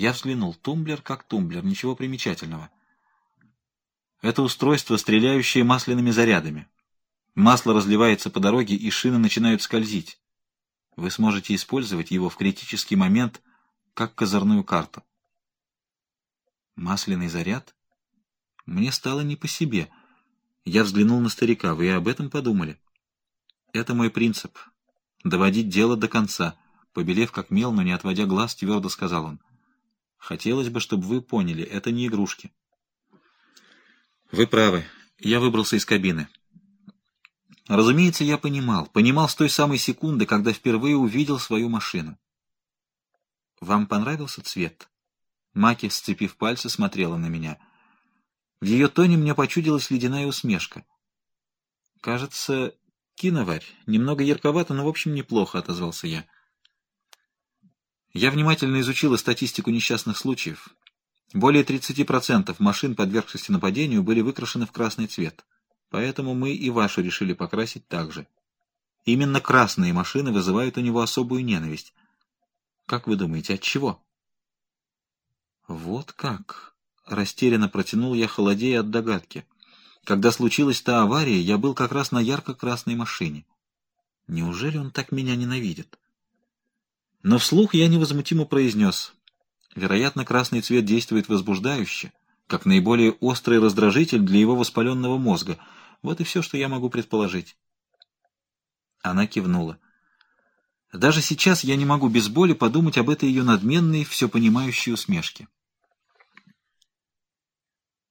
Я взглянул. Тумблер как тумблер, ничего примечательного. Это устройство, стреляющее масляными зарядами. Масло разливается по дороге, и шины начинают скользить. Вы сможете использовать его в критический момент, как козырную карту. Масляный заряд? Мне стало не по себе. Я взглянул на старика. Вы об этом подумали? Это мой принцип. Доводить дело до конца. Побелев как мел, но не отводя глаз, твердо сказал он. Хотелось бы, чтобы вы поняли, это не игрушки. Вы правы. Я выбрался из кабины. Разумеется, я понимал. Понимал с той самой секунды, когда впервые увидел свою машину. Вам понравился цвет? Маки, сцепив пальцы, смотрела на меня. В ее тоне мне почудилась ледяная усмешка. Кажется, киноварь. Немного ярковато, но в общем неплохо, отозвался я. Я внимательно изучила статистику несчастных случаев. Более 30% машин, подвергшихся нападению, были выкрашены в красный цвет. Поэтому мы и вашу решили покрасить так же. Именно красные машины вызывают у него особую ненависть. Как вы думаете, от чего? Вот как. Растерянно протянул я, холодея от догадки. Когда случилась та авария, я был как раз на ярко-красной машине. Неужели он так меня ненавидит? Но вслух я невозмутимо произнес. Вероятно, красный цвет действует возбуждающе, как наиболее острый раздражитель для его воспаленного мозга. Вот и все, что я могу предположить. Она кивнула. Даже сейчас я не могу без боли подумать об этой ее надменной, все понимающей усмешке.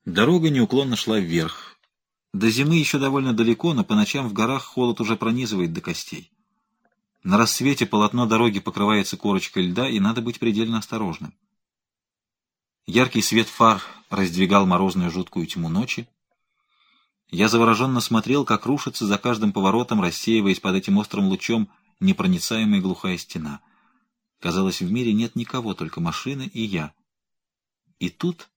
Дорога неуклонно шла вверх. До зимы еще довольно далеко, но по ночам в горах холод уже пронизывает до костей. На рассвете полотно дороги покрывается корочкой льда, и надо быть предельно осторожным. Яркий свет фар раздвигал морозную жуткую тьму ночи. Я завороженно смотрел, как рушится за каждым поворотом, рассеиваясь под этим острым лучом, непроницаемая глухая стена. Казалось, в мире нет никого, только машины и я. И тут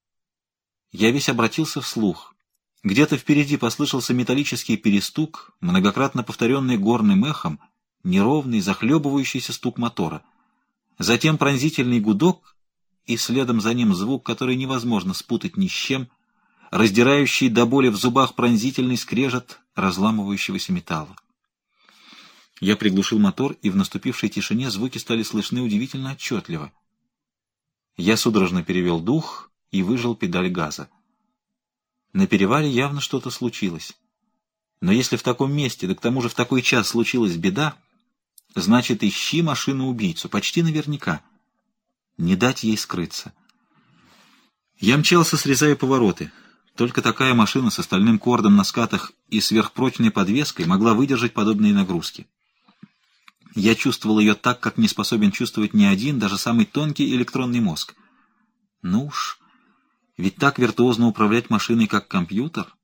я весь обратился вслух. Где-то впереди послышался металлический перестук, многократно повторенный горным эхом — неровный, захлебывающийся стук мотора. Затем пронзительный гудок, и следом за ним звук, который невозможно спутать ни с чем, раздирающий до боли в зубах пронзительный скрежет разламывающегося металла. Я приглушил мотор, и в наступившей тишине звуки стали слышны удивительно отчетливо. Я судорожно перевел дух и выжал педаль газа. На перевале явно что-то случилось. Но если в таком месте, да к тому же в такой час случилась беда, Значит, ищи машину-убийцу, почти наверняка. Не дать ей скрыться. Я мчался, срезая повороты. Только такая машина с остальным кордом на скатах и сверхпрочной подвеской могла выдержать подобные нагрузки. Я чувствовал ее так, как не способен чувствовать ни один, даже самый тонкий электронный мозг. Ну уж, ведь так виртуозно управлять машиной, как компьютер.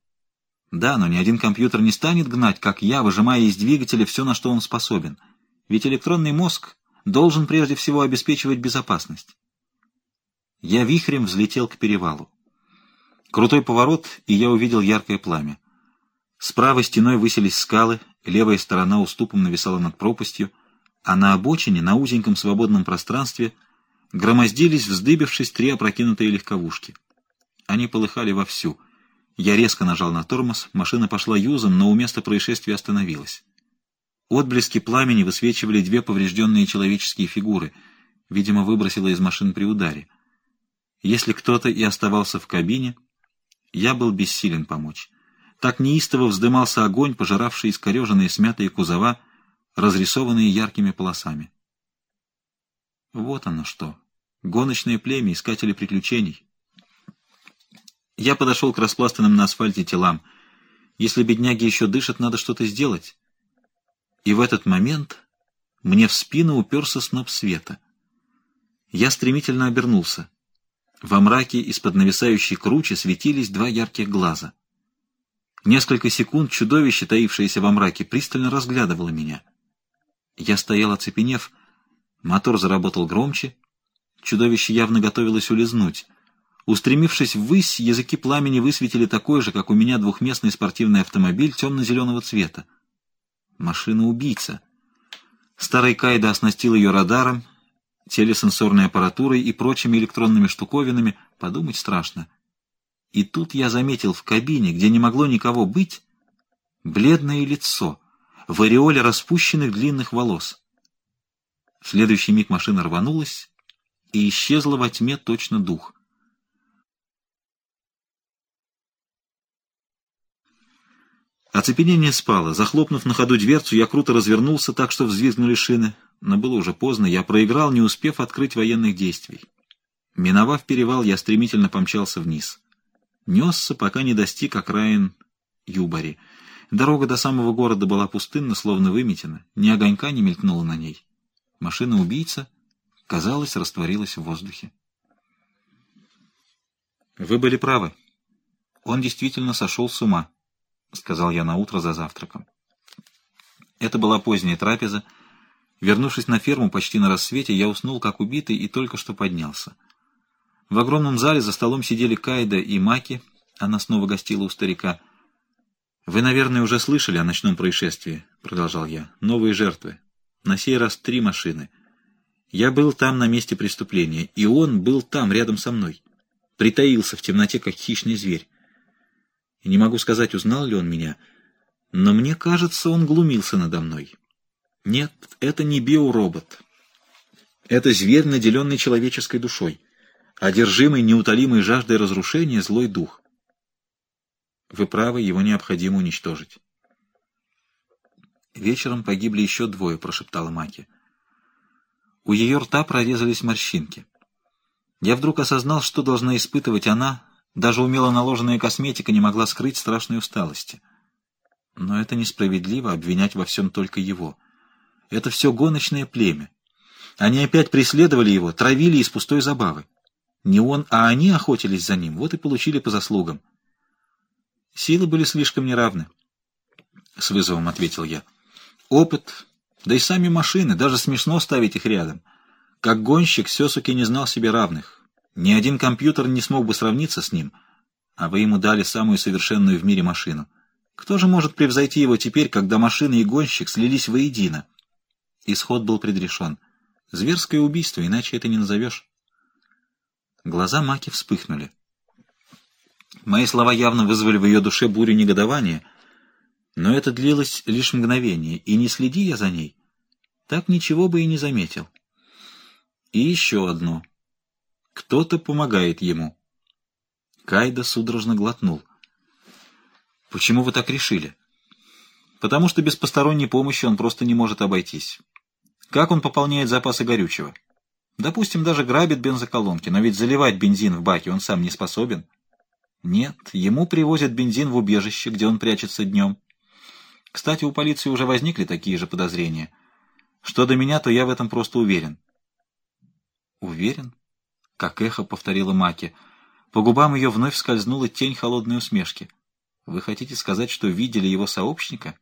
Да, но ни один компьютер не станет гнать, как я, выжимая из двигателя все, на что он способен — ведь электронный мозг должен прежде всего обеспечивать безопасность. Я вихрем взлетел к перевалу. Крутой поворот, и я увидел яркое пламя. Справа стеной высились скалы, левая сторона уступом нависала над пропастью, а на обочине, на узеньком свободном пространстве, громоздились, вздыбившись, три опрокинутые легковушки. Они полыхали вовсю. Я резко нажал на тормоз, машина пошла юзом, но у места происшествия остановилась. Отблески пламени высвечивали две поврежденные человеческие фигуры, видимо, выбросило из машин при ударе. Если кто-то и оставался в кабине, я был бессилен помочь. Так неистово вздымался огонь, пожиравший искореженные смятые кузова, разрисованные яркими полосами. Вот оно что. Гоночное племя, искатели приключений. Я подошел к распластанным на асфальте телам. Если бедняги еще дышат, надо что-то сделать. И в этот момент мне в спину уперся сноп света. Я стремительно обернулся. Во мраке из-под нависающей кручи светились два ярких глаза. Несколько секунд чудовище, таившееся во мраке, пристально разглядывало меня. Я стоял оцепенев, мотор заработал громче, чудовище явно готовилось улизнуть. Устремившись ввысь, языки пламени высветили такой же, как у меня, двухместный спортивный автомобиль темно-зеленого цвета. Машина-убийца. Старый Кайда оснастил ее радаром, телесенсорной аппаратурой и прочими электронными штуковинами, подумать страшно. И тут я заметил в кабине, где не могло никого быть, бледное лицо в ореоле распущенных длинных волос. В следующий миг машина рванулась и исчезла во тьме точно дух. Оцепенение спало. Захлопнув на ходу дверцу, я круто развернулся так, что взвизгнули шины. Но было уже поздно, я проиграл, не успев открыть военных действий. Миновав перевал, я стремительно помчался вниз. Несся, пока не достиг окраин Юбари. Дорога до самого города была пустынна, словно выметена. Ни огонька не мелькнуло на ней. Машина-убийца, казалось, растворилась в воздухе. Вы были правы. Он действительно сошел с ума. — сказал я наутро за завтраком. Это была поздняя трапеза. Вернувшись на ферму почти на рассвете, я уснул как убитый и только что поднялся. В огромном зале за столом сидели Кайда и Маки. Она снова гостила у старика. «Вы, наверное, уже слышали о ночном происшествии», — продолжал я. «Новые жертвы. На сей раз три машины. Я был там на месте преступления, и он был там, рядом со мной. Притаился в темноте, как хищный зверь. Не могу сказать, узнал ли он меня, но мне кажется, он глумился надо мной. Нет, это не биоробот. Это зверь, наделенный человеческой душой, одержимый неутолимой жаждой разрушения злой дух. Вы правы, его необходимо уничтожить. Вечером погибли еще двое, прошептала Маки. У ее рта прорезались морщинки. Я вдруг осознал, что должна испытывать она, даже умело наложенная косметика не могла скрыть страшной усталости. Но это несправедливо обвинять во всем только его. Это все гоночное племя. Они опять преследовали его, травили из пустой забавы. Не он, а они охотились за ним, вот и получили по заслугам. Силы были слишком неравны. С вызовом ответил я. Опыт, да и сами машины, даже смешно ставить их рядом. Как гонщик Сесуки не знал себе равных. Ни один компьютер не смог бы сравниться с ним, а вы ему дали самую совершенную в мире машину. Кто же может превзойти его теперь, когда машина и гонщик слились воедино? Исход был предрешен. Зверское убийство, иначе это не назовешь. Глаза Маки вспыхнули. Мои слова явно вызвали в ее душе бурю негодования, но это длилось лишь мгновение, и не следи я за ней, так ничего бы и не заметил. И еще одно. Кто-то помогает ему. Кайда судорожно глотнул. «Почему вы так решили?» «Потому что без посторонней помощи он просто не может обойтись. Как он пополняет запасы горючего? Допустим, даже грабит бензоколонки, но ведь заливать бензин в баке он сам не способен. Нет, ему привозят бензин в убежище, где он прячется днем. Кстати, у полиции уже возникли такие же подозрения. Что до меня, то я в этом просто уверен». «Уверен?» Как эхо повторила Маки. По губам ее вновь скользнула тень холодной усмешки. «Вы хотите сказать, что видели его сообщника?»